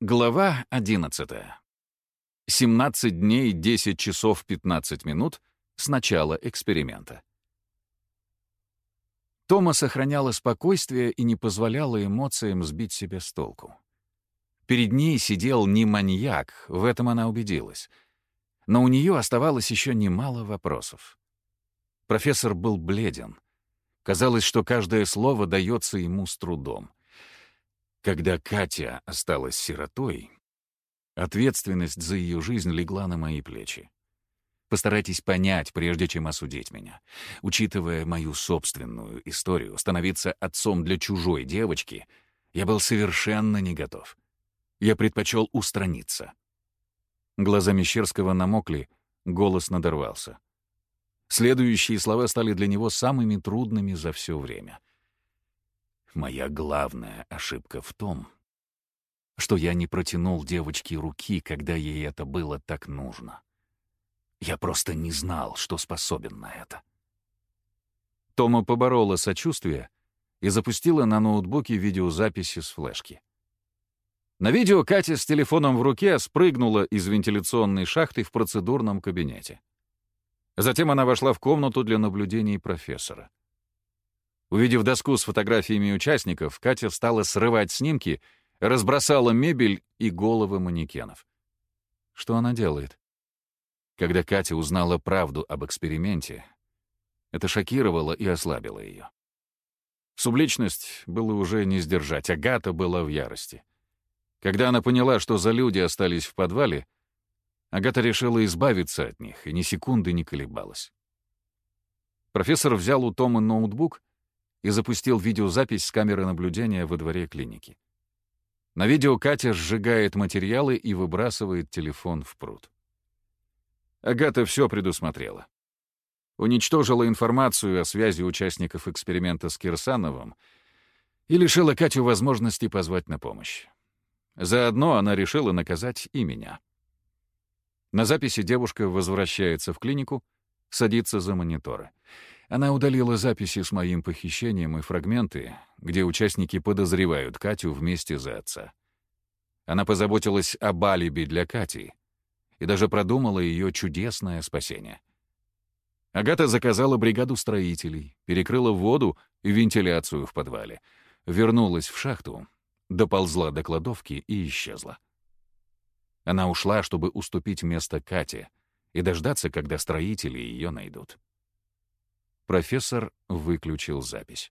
Глава 11. 17 дней 10 часов 15 минут с начала эксперимента. Тома сохраняла спокойствие и не позволяла эмоциям сбить себя с толку. Перед ней сидел не маньяк, в этом она убедилась. Но у нее оставалось еще немало вопросов. Профессор был бледен. Казалось, что каждое слово дается ему с трудом. Когда Катя осталась сиротой, ответственность за ее жизнь легла на мои плечи. Постарайтесь понять, прежде чем осудить меня. Учитывая мою собственную историю, становиться отцом для чужой девочки я был совершенно не готов. Я предпочел устраниться. Глаза Мещерского намокли, голос надорвался. Следующие слова стали для него самыми трудными за все время. Моя главная ошибка в том, что я не протянул девочке руки, когда ей это было так нужно. Я просто не знал, что способен на это. Тома поборола сочувствие и запустила на ноутбуке видеозаписи с флешки. На видео Катя с телефоном в руке спрыгнула из вентиляционной шахты в процедурном кабинете. Затем она вошла в комнату для наблюдений профессора. Увидев доску с фотографиями участников, Катя стала срывать снимки, разбросала мебель и головы манекенов. Что она делает? Когда Катя узнала правду об эксперименте, это шокировало и ослабило ее. Субличность было уже не сдержать, Агата была в ярости. Когда она поняла, что за люди остались в подвале, Агата решила избавиться от них и ни секунды не колебалась. Профессор взял у Тома ноутбук и запустил видеозапись с камеры наблюдения во дворе клиники. На видео Катя сжигает материалы и выбрасывает телефон в пруд. Агата все предусмотрела. Уничтожила информацию о связи участников эксперимента с Кирсановым и лишила Катю возможности позвать на помощь. Заодно она решила наказать и меня. На записи девушка возвращается в клинику, садится за мониторы. Она удалила записи с моим похищением и фрагменты, где участники подозревают Катю вместе за отца. Она позаботилась об алиби для Кати и даже продумала ее чудесное спасение. Агата заказала бригаду строителей, перекрыла воду и вентиляцию в подвале, вернулась в шахту, доползла до кладовки и исчезла. Она ушла, чтобы уступить место Кате и дождаться, когда строители ее найдут. Профессор выключил запись.